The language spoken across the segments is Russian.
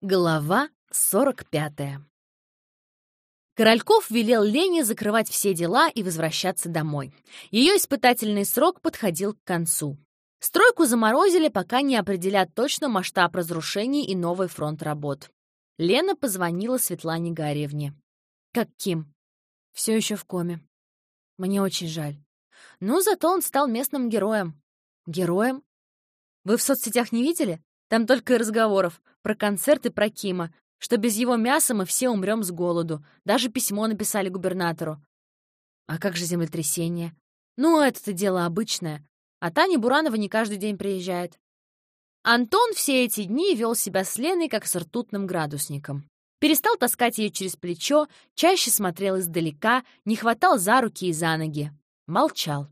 Глава 45 Корольков велел Лене закрывать все дела и возвращаться домой. Ее испытательный срок подходил к концу. Стройку заморозили, пока не определят точно масштаб разрушений и новый фронт работ. Лена позвонила Светлане Гарьевне. «Как Ким?» «Все еще в коме. Мне очень жаль. Ну, зато он стал местным героем». «Героем? Вы в соцсетях не видели? Там только и разговоров про концерт и про Кима, что без его мяса мы все умрем с голоду. Даже письмо написали губернатору. А как же землетрясение? Ну, это-то дело обычное. А Таня Буранова не каждый день приезжает. Антон все эти дни вел себя с Леной как с ртутным градусником. Перестал таскать ее через плечо, чаще смотрел издалека, не хватал за руки и за ноги. Молчал.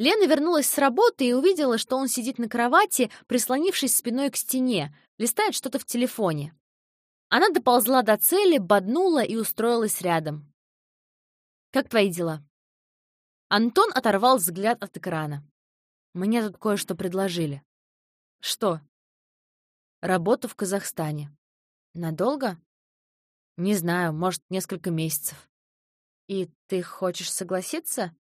Лена вернулась с работы и увидела, что он сидит на кровати, прислонившись спиной к стене, листает что-то в телефоне. Она доползла до цели, боднула и устроилась рядом. «Как твои дела?» Антон оторвал взгляд от экрана. «Мне тут кое-что предложили». «Что?» «Работу в Казахстане». «Надолго?» «Не знаю, может, несколько месяцев». «И ты хочешь согласиться?»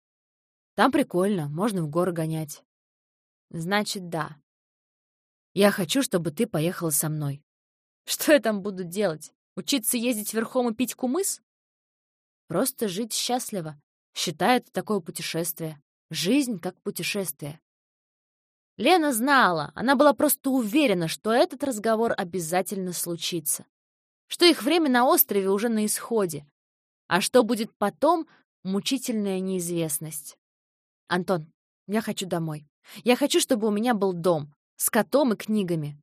Там прикольно, можно в горы гонять. Значит, да. Я хочу, чтобы ты поехала со мной. Что я там буду делать? Учиться ездить верхом и пить кумыс? Просто жить счастливо. Считай это такое путешествие. Жизнь как путешествие. Лена знала, она была просто уверена, что этот разговор обязательно случится. Что их время на острове уже на исходе. А что будет потом — мучительная неизвестность. «Антон, я хочу домой. Я хочу, чтобы у меня был дом, с котом и книгами.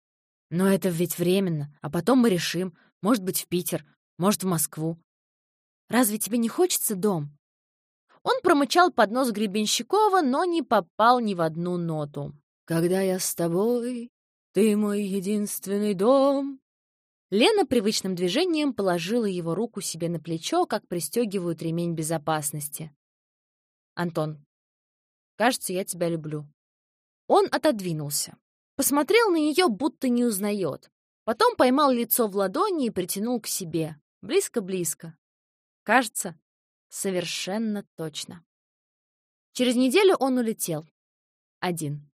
Но это ведь временно, а потом мы решим, может быть, в Питер, может, в Москву. Разве тебе не хочется дом?» Он промычал под нос Гребенщикова, но не попал ни в одну ноту. «Когда я с тобой, ты мой единственный дом». Лена привычным движением положила его руку себе на плечо, как пристегивают ремень безопасности. «Антон, Кажется, я тебя люблю». Он отодвинулся. Посмотрел на нее, будто не узнает. Потом поймал лицо в ладони и притянул к себе. Близко-близко. Кажется, совершенно точно. Через неделю он улетел. Один.